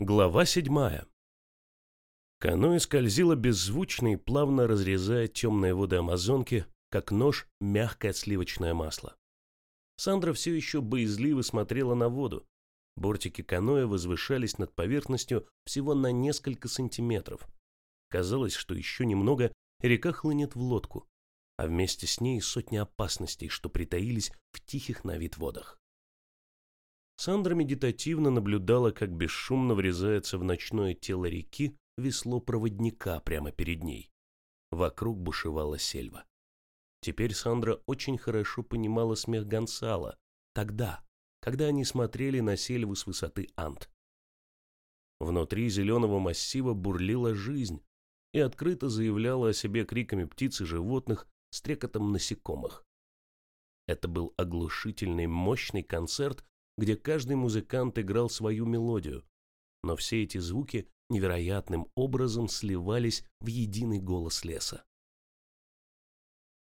Глава седьмая. Каноэ скользило беззвучно и плавно разрезая темные воды Амазонки, как нож мягкое сливочное масло. Сандра все еще боязливо смотрела на воду. Бортики каноэ возвышались над поверхностью всего на несколько сантиметров. Казалось, что еще немного, река хлынет в лодку, а вместе с ней сотни опасностей, что притаились в тихих на вид водах. Сандра медитативно наблюдала, как бесшумно врезается в ночное тело реки весло проводника прямо перед ней. Вокруг бушевала сельва. Теперь Сандра очень хорошо понимала смех Гонсала, тогда, когда они смотрели на сельву с высоты Ант. Внутри зеленого массива бурлила жизнь и открыто заявляла о себе криками птиц и животных, стрекотом насекомых. Это был оглушительный мощный концерт, где каждый музыкант играл свою мелодию, но все эти звуки невероятным образом сливались в единый голос леса.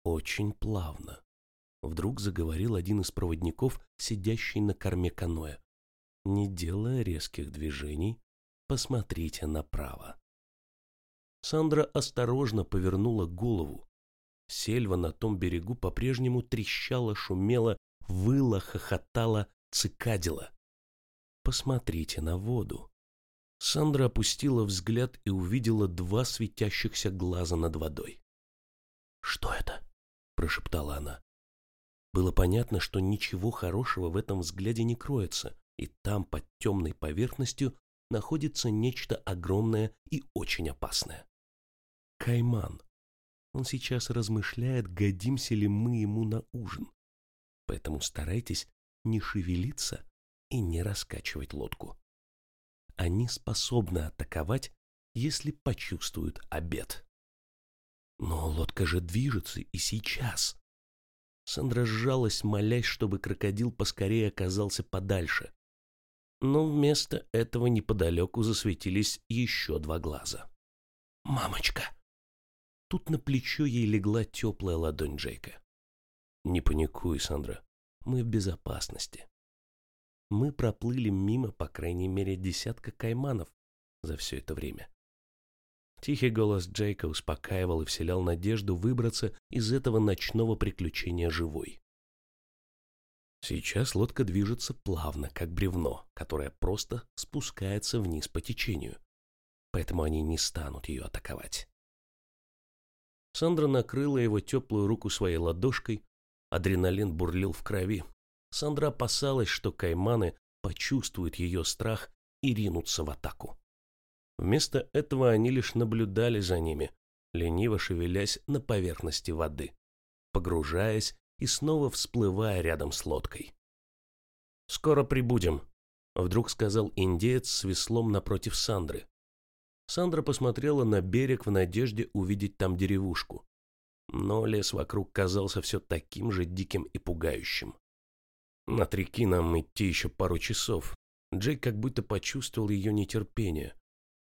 Очень плавно. Вдруг заговорил один из проводников, сидящий на корме каноэ. Не делая резких движений, посмотрите направо. Сандра осторожно повернула голову. Сельва на том берегу по-прежнему трещала, шумела, выла, хохотала, цикадила. Посмотрите на воду. Сандра опустила взгляд и увидела два светящихся глаза над водой. «Что это?» – прошептала она. Было понятно, что ничего хорошего в этом взгляде не кроется, и там, под темной поверхностью, находится нечто огромное и очень опасное. Кайман. Он сейчас размышляет, годимся ли мы ему на ужин. Поэтому старайтесь не шевелиться и не раскачивать лодку. Они способны атаковать, если почувствуют обед. Но лодка же движется и сейчас. Сандра сжалась, молясь, чтобы крокодил поскорее оказался подальше. Но вместо этого неподалеку засветились еще два глаза. «Мамочка!» Тут на плечо ей легла теплая ладонь Джейка. «Не паникуй, Сандра мы в безопасности. Мы проплыли мимо, по крайней мере, десятка кайманов за все это время. Тихий голос Джейка успокаивал и вселял надежду выбраться из этого ночного приключения живой. Сейчас лодка движется плавно, как бревно, которое просто спускается вниз по течению. Поэтому они не станут ее атаковать. Сандра накрыла его теплую руку своей ладошкой, Адреналин бурлил в крови. Сандра опасалась, что кайманы почувствуют ее страх и ринутся в атаку. Вместо этого они лишь наблюдали за ними, лениво шевелясь на поверхности воды, погружаясь и снова всплывая рядом с лодкой. «Скоро прибудем», — вдруг сказал индеец с веслом напротив Сандры. Сандра посмотрела на берег в надежде увидеть там деревушку но лес вокруг казался все таким же диким и пугающим. Над реки нам идти еще пару часов. Джейк как будто почувствовал ее нетерпение.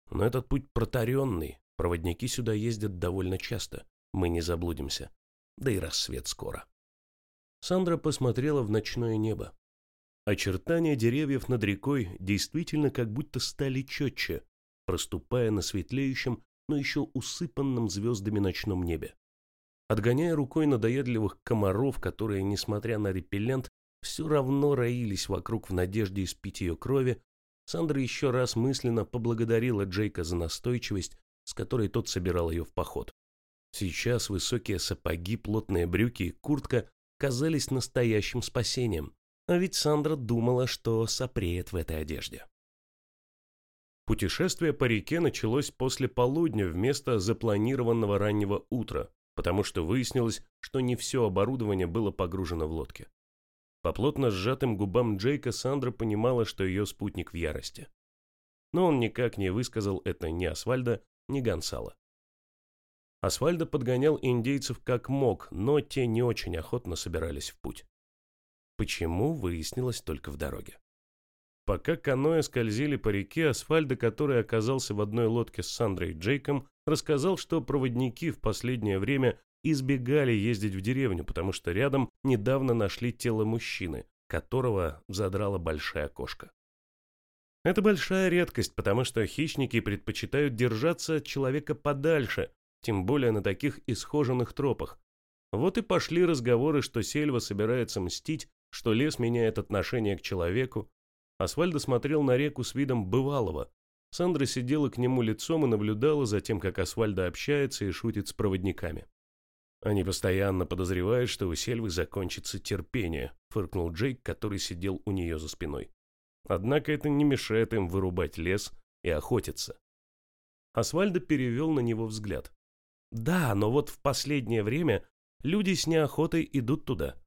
Но этот путь протаренный, проводники сюда ездят довольно часто, мы не заблудимся. Да и рассвет скоро. Сандра посмотрела в ночное небо. Очертания деревьев над рекой действительно как будто стали четче, проступая на светлеющем, но еще усыпанном звездами ночном небе. Отгоняя рукой надоедливых комаров, которые, несмотря на репеллент, все равно роились вокруг в надежде испить ее крови, Сандра еще раз мысленно поблагодарила Джейка за настойчивость, с которой тот собирал ее в поход. Сейчас высокие сапоги, плотные брюки и куртка казались настоящим спасением, а ведь Сандра думала, что сопреет в этой одежде. Путешествие по реке началось после полудня вместо запланированного раннего утра, потому что выяснилось, что не все оборудование было погружено в лодке. По плотно сжатым губам Джейка Сандра понимала, что ее спутник в ярости. Но он никак не высказал это ни Асфальда, ни Гонсала. Асфальда подгонял индейцев как мог, но те не очень охотно собирались в путь. Почему, выяснилось только в дороге. Пока каноэ скользили по реке, Асфальда, который оказался в одной лодке с Сандрой и Джейком, рассказал, что проводники в последнее время избегали ездить в деревню, потому что рядом недавно нашли тело мужчины, которого задрала большая кошка. Это большая редкость, потому что хищники предпочитают держаться от человека подальше, тем более на таких исхоженных тропах. Вот и пошли разговоры, что сельва собирается мстить, что лес меняет отношение к человеку. Асфальдо смотрел на реку с видом бывалого. Сандра сидела к нему лицом и наблюдала за тем, как Асфальдо общается и шутит с проводниками. «Они постоянно подозревают, что у сельвы закончится терпение», фыркнул Джейк, который сидел у нее за спиной. Однако это не мешает им вырубать лес и охотиться. Асфальдо перевел на него взгляд. Да, но вот в последнее время люди с неохотой идут туда.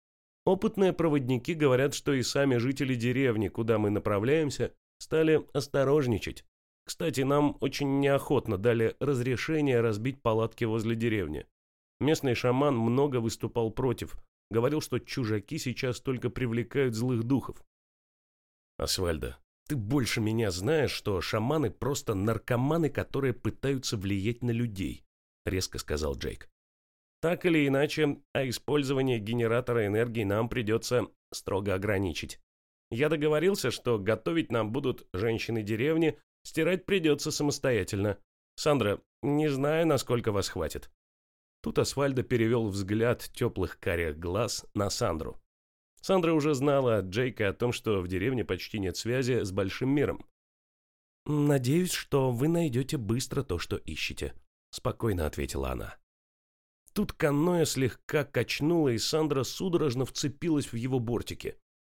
Опытные проводники говорят, что и сами жители деревни, куда мы направляемся, стали осторожничать. Кстати, нам очень неохотно дали разрешение разбить палатки возле деревни. Местный шаман много выступал против, говорил, что чужаки сейчас только привлекают злых духов. Асвальдо, ты больше меня знаешь, что шаманы просто наркоманы, которые пытаются влиять на людей, резко сказал Джейк. Так или иначе, а использование генератора энергии нам придется строго ограничить. Я договорился, что готовить нам будут женщины деревни, стирать придется самостоятельно. Сандра, не знаю, насколько вас хватит. Тут Асфальдо перевел взгляд теплых карих глаз на Сандру. Сандра уже знала от Джейка о том, что в деревне почти нет связи с большим миром. «Надеюсь, что вы найдете быстро то, что ищете», — спокойно ответила она. Тут каноэ слегка качнуло, и Сандра судорожно вцепилась в его бортики.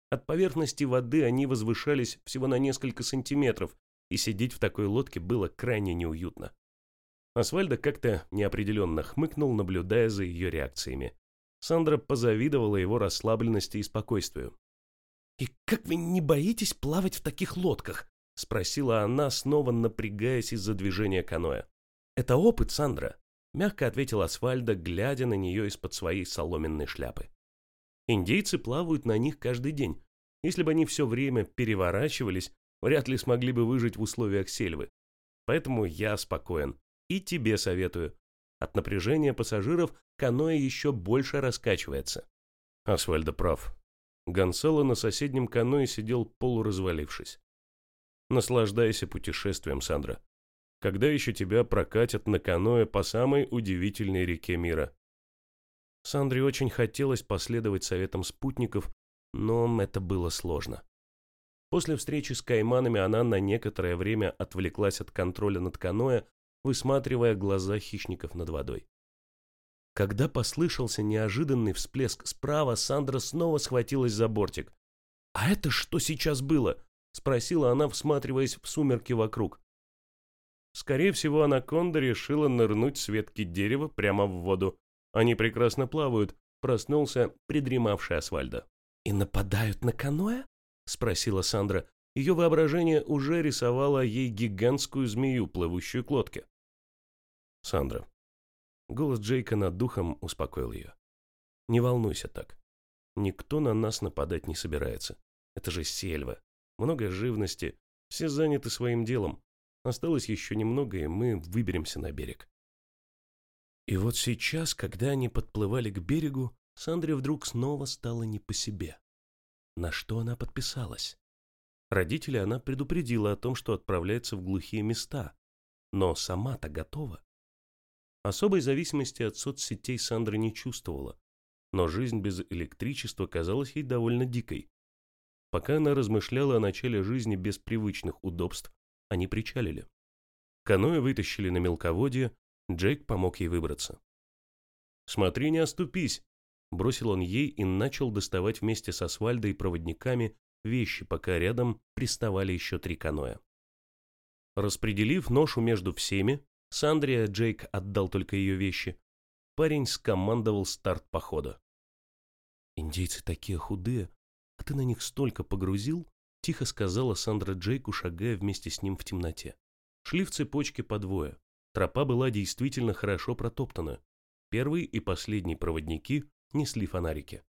От поверхности воды они возвышались всего на несколько сантиметров, и сидеть в такой лодке было крайне неуютно. Асфальдо как-то неопределенно хмыкнул, наблюдая за ее реакциями. Сандра позавидовала его расслабленности и спокойствию. «И как вы не боитесь плавать в таких лодках?» — спросила она, снова напрягаясь из-за движения каноэ. «Это опыт, Сандра», — мягко ответил Асфальдо, глядя на нее из-под своей соломенной шляпы. «Индейцы плавают на них каждый день. Если бы они все время переворачивались, вряд ли смогли бы выжить в условиях сельвы. Поэтому я спокоен. И тебе советую. От напряжения пассажиров каноэ еще больше раскачивается. Асфальдо прав. Гонсало на соседнем каноэ сидел полуразвалившись. Наслаждайся путешествием, Сандра. Когда еще тебя прокатят на каноэ по самой удивительной реке мира? Сандре очень хотелось последовать советам спутников, но это было сложно. После встречи с кайманами она на некоторое время отвлеклась от контроля над каноэ высматривая глаза хищников над водой. Когда послышался неожиданный всплеск справа, Сандра снова схватилась за бортик. «А это что сейчас было?» — спросила она, всматриваясь в сумерки вокруг. Скорее всего, анаконда решила нырнуть с ветки дерева прямо в воду. Они прекрасно плавают, проснулся придремавший Асфальдо. «И нападают на каноэ?» — спросила Сандра, ее воображение уже рисовало ей гигантскую змею, плывущую к лодке. «Сандра». Голос Джейка над духом успокоил ее. «Не волнуйся так. Никто на нас нападать не собирается. Это же сельва. Много живности. Все заняты своим делом. Осталось еще немного, и мы выберемся на берег». И вот сейчас, когда они подплывали к берегу, Сандре вдруг снова стало не по себе. На что она подписалась? Родителей она предупредила о том, что отправляется в глухие места, но сама-то готова. Особой зависимости от соцсетей Сандра не чувствовала, но жизнь без электричества казалась ей довольно дикой. Пока она размышляла о начале жизни без привычных удобств, они причалили. Каноэ вытащили на мелководье, Джейк помог ей выбраться. «Смотри, не оступись!» Бросил он ей и начал доставать вместе с Асфальдой и проводниками вещи, пока рядом приставали еще три каноэ. Распределив ношу между всеми, Сандрия Джейк отдал только ее вещи, парень скомандовал старт похода. «Индейцы такие худые, а ты на них столько погрузил?» — тихо сказала Сандра Джейку, шагая вместе с ним в темноте. Шли в цепочке по двое. Тропа была действительно хорошо протоптана. Первый и последний проводники несли фонарики.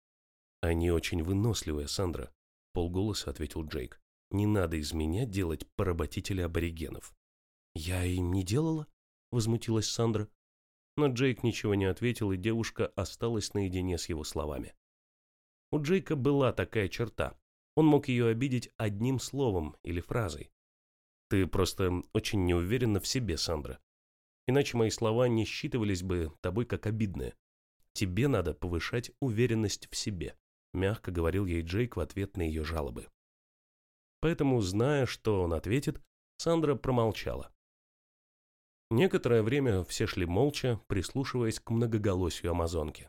«Они очень выносливые, Сандра», полголоса ответил Джейк. Не надо из меня делать поработителя аборигенов. Я им не делала, возмутилась Сандра. Но Джейк ничего не ответил, и девушка осталась наедине с его словами. У Джейка была такая черта. Он мог ее обидеть одним словом или фразой. Ты просто очень неуверена в себе, Сандра. Иначе мои слова не считывались бы тобой как обидные. Тебе надо повышать уверенность в себе, мягко говорил ей Джейк в ответ на ее жалобы. Поэтому, зная, что он ответит, Сандра промолчала. Некоторое время все шли молча, прислушиваясь к многоголосию амазонки.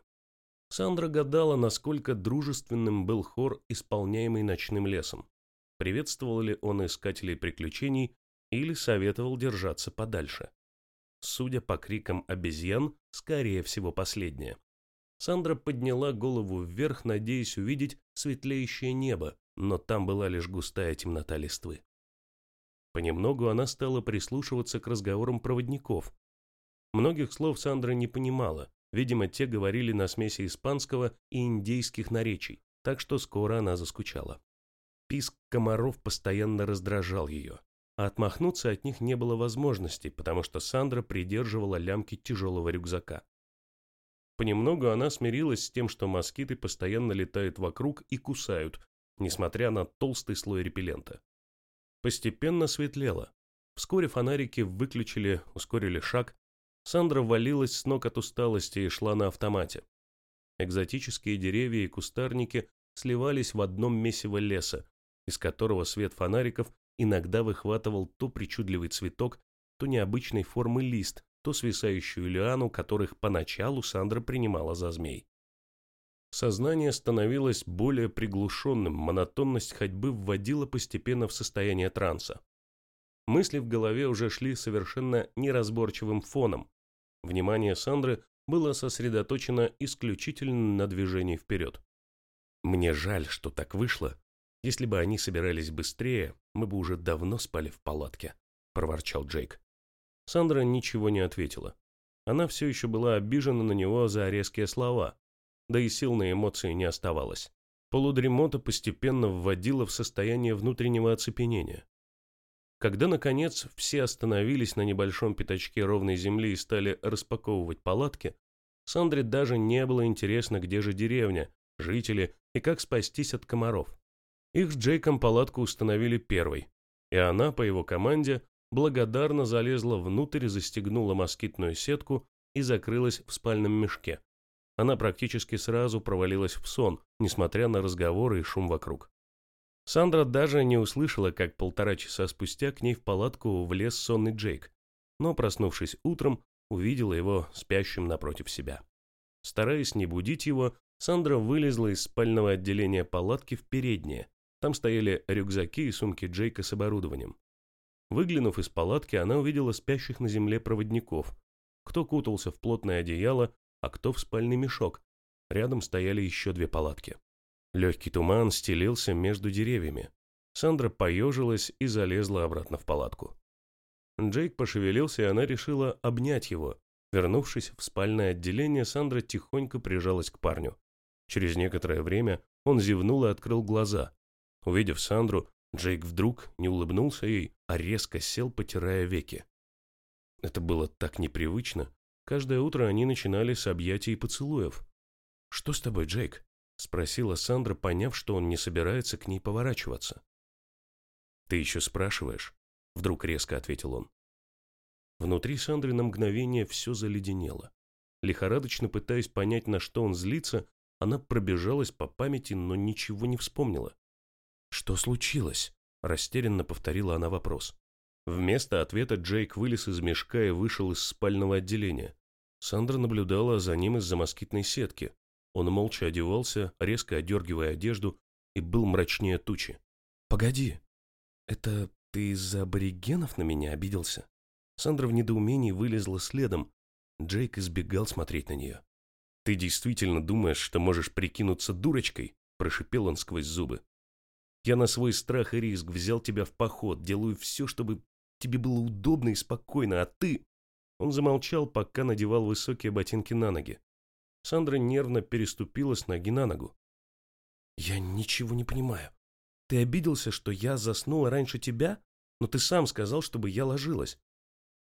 Сандра гадала, насколько дружественным был хор, исполняемый ночным лесом. Приветствовал ли он искателей приключений или советовал держаться подальше. Судя по крикам обезьян, скорее всего последнее. Сандра подняла голову вверх, надеясь увидеть светлеющее небо, но там была лишь густая темнота листвы. Понемногу она стала прислушиваться к разговорам проводников. Многих слов Сандра не понимала, видимо, те говорили на смеси испанского и индейских наречий, так что скоро она заскучала. Писк комаров постоянно раздражал ее, а отмахнуться от них не было возможности, потому что Сандра придерживала лямки тяжелого рюкзака. Понемногу она смирилась с тем, что москиты постоянно летают вокруг и кусают, несмотря на толстый слой репеллента. Постепенно светлело. Вскоре фонарики выключили, ускорили шаг. Сандра валилась с ног от усталости и шла на автомате. Экзотические деревья и кустарники сливались в одном месиво леса, из которого свет фонариков иногда выхватывал то причудливый цветок, то необычной формы лист, то свисающую лиану, которых поначалу Сандра принимала за змей. Сознание становилось более приглушенным, монотонность ходьбы вводила постепенно в состояние транса. Мысли в голове уже шли совершенно неразборчивым фоном. Внимание Сандры было сосредоточено исключительно на движении вперед. «Мне жаль, что так вышло. Если бы они собирались быстрее, мы бы уже давно спали в палатке», – проворчал Джейк. Сандра ничего не ответила. Она все еще была обижена на него за резкие слова, да и сил на эмоции не оставалось. Полудремота постепенно вводила в состояние внутреннего оцепенения. Когда, наконец, все остановились на небольшом пятачке ровной земли и стали распаковывать палатки, Сандре даже не было интересно, где же деревня, жители и как спастись от комаров. Их с Джейком палатку установили первой, и она, по его команде, благодарно залезла внутрь, застегнула москитную сетку и закрылась в спальном мешке она практически сразу провалилась в сон, несмотря на разговоры и шум вокруг. Сандра даже не услышала, как полтора часа спустя к ней в палатку влез сонный Джейк, но, проснувшись утром, увидела его спящим напротив себя. Стараясь не будить его, Сандра вылезла из спального отделения палатки в переднее. Там стояли рюкзаки и сумки Джейка с оборудованием. Выглянув из палатки, она увидела спящих на земле проводников. Кто кутался в плотное одеяло, а кто в спальный мешок. Рядом стояли еще две палатки. Легкий туман стелился между деревьями. Сандра поежилась и залезла обратно в палатку. Джейк пошевелился, и она решила обнять его. Вернувшись в спальное отделение, Сандра тихонько прижалась к парню. Через некоторое время он зевнул и открыл глаза. Увидев Сандру, Джейк вдруг не улыбнулся ей, а резко сел, потирая веки. Это было так непривычно, Каждое утро они начинали с объятий и поцелуев. «Что с тобой, Джейк?» – спросила Сандра, поняв, что он не собирается к ней поворачиваться. «Ты еще спрашиваешь?» – вдруг резко ответил он. Внутри Сандры на мгновение все заледенело. Лихорадочно пытаясь понять, на что он злится, она пробежалась по памяти, но ничего не вспомнила. «Что случилось?» – растерянно повторила она вопрос. Вместо ответа Джейк вылез из мешка и вышел из спального отделения. Сандра наблюдала за ним из-за москитной сетки. Он молча одевался, резко одергивая одежду, и был мрачнее тучи. «Погоди, это ты из-за аборигенов на меня обиделся?» Сандра в недоумении вылезла следом. Джейк избегал смотреть на нее. «Ты действительно думаешь, что можешь прикинуться дурочкой?» – прошипел он сквозь зубы. «Я на свой страх и риск взял тебя в поход, делаю все, чтобы Тебе было удобно и спокойно, а ты...» Он замолчал, пока надевал высокие ботинки на ноги. Сандра нервно переступила с ноги на ногу. «Я ничего не понимаю. Ты обиделся, что я заснула раньше тебя? Но ты сам сказал, чтобы я ложилась».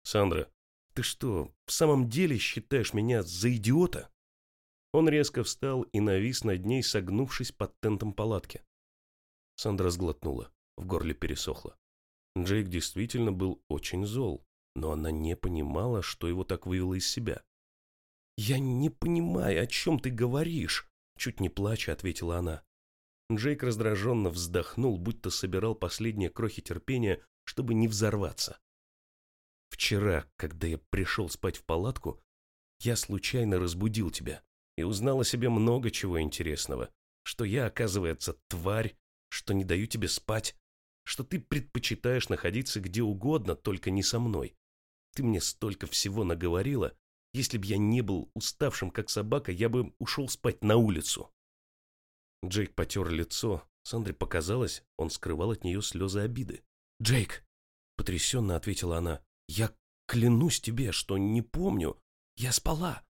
«Сандра, ты что, в самом деле считаешь меня за идиота?» Он резко встал и навис над ней, согнувшись под тентом палатки. Сандра сглотнула, в горле пересохло. Джейк действительно был очень зол, но она не понимала, что его так вывело из себя. «Я не понимаю, о чем ты говоришь», — чуть не плача ответила она. Джейк раздраженно вздохнул, будто собирал последние крохи терпения, чтобы не взорваться. «Вчера, когда я пришел спать в палатку, я случайно разбудил тебя и узнал о себе много чего интересного, что я, оказывается, тварь, что не даю тебе спать, что ты предпочитаешь находиться где угодно, только не со мной. Ты мне столько всего наговорила, если б я не был уставшим, как собака, я бы ушел спать на улицу. Джейк потер лицо. Сандре показалось, он скрывал от нее слезы обиды. «Джейк!» — потрясенно ответила она. «Я клянусь тебе, что не помню. Я спала.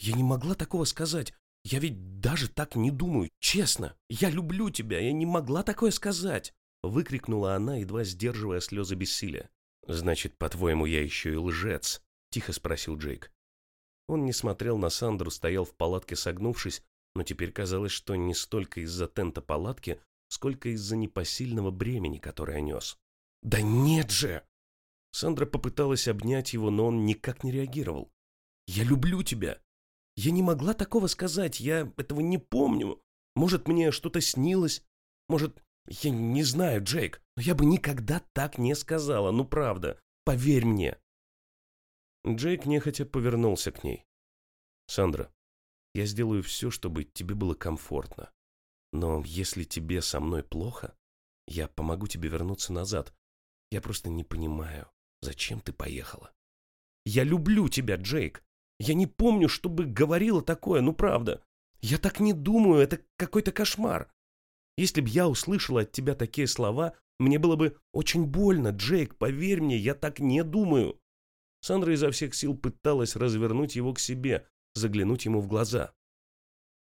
Я не могла такого сказать. Я ведь даже так не думаю. Честно. Я люблю тебя. Я не могла такое сказать!» Выкрикнула она, едва сдерживая слезы бессилия. «Значит, по-твоему, я еще и лжец?» — тихо спросил Джейк. Он не смотрел на Сандру, стоял в палатке согнувшись, но теперь казалось, что не столько из-за тента палатки, сколько из-за непосильного бремени, которое нес. «Да нет же!» Сандра попыталась обнять его, но он никак не реагировал. «Я люблю тебя! Я не могла такого сказать, я этого не помню. Может, мне что-то снилось? Может, я не знаю, Джейк, но я бы никогда так не сказала, ну правда, поверь мне!» Джейк нехотя повернулся к ней. «Сандра, я сделаю все, чтобы тебе было комфортно. Но если тебе со мной плохо, я помогу тебе вернуться назад. Я просто не понимаю, зачем ты поехала?» «Я люблю тебя, Джейк. Я не помню, чтобы говорила такое, ну правда. Я так не думаю, это какой-то кошмар. Если б я услышала от тебя такие слова, мне было бы очень больно, Джейк, поверь мне, я так не думаю». Сандра изо всех сил пыталась развернуть его к себе, заглянуть ему в глаза.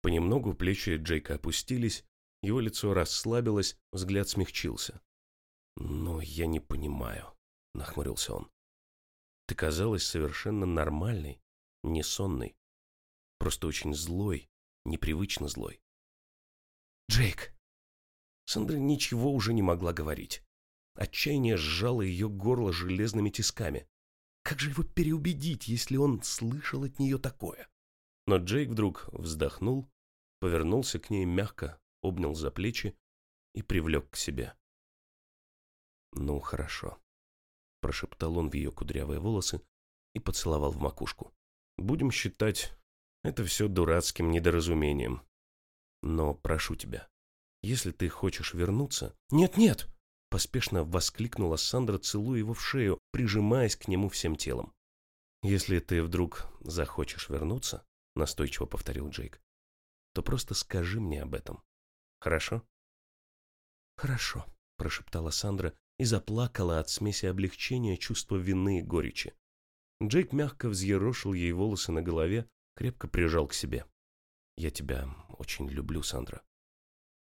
Понемногу плечи Джейка опустились, его лицо расслабилось, взгляд смягчился. «Но я не понимаю», — нахмурился он. «Ты казалась совершенно нормальной, не сонной, просто очень злой, непривычно злой». «Джейк!» Сандра ничего уже не могла говорить. Отчаяние сжало ее горло железными тисками. Как же его переубедить, если он слышал от нее такое? Но Джейк вдруг вздохнул, повернулся к ней мягко, обнял за плечи и привлек к себе. «Ну, хорошо», — прошептал он в ее кудрявые волосы и поцеловал в макушку. «Будем считать это все дурацким недоразумением. Но прошу тебя, если ты хочешь вернуться...» «Нет-нет!» Поспешно воскликнула Сандра, целуя его в шею, прижимаясь к нему всем телом. «Если ты вдруг захочешь вернуться», — настойчиво повторил Джейк, «то просто скажи мне об этом. Хорошо?» «Хорошо», — прошептала Сандра и заплакала от смеси облегчения, чувства вины и горечи. Джейк мягко взъерошил ей волосы на голове, крепко прижал к себе. «Я тебя очень люблю, Сандра.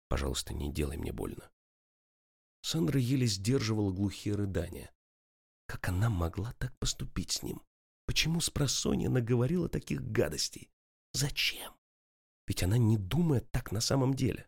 Пожалуйста, не делай мне больно». Сандра еле сдерживала глухие рыдания. Как она могла так поступить с ним? Почему спросонья наговорила таких гадостей? Зачем? Ведь она не думает так на самом деле.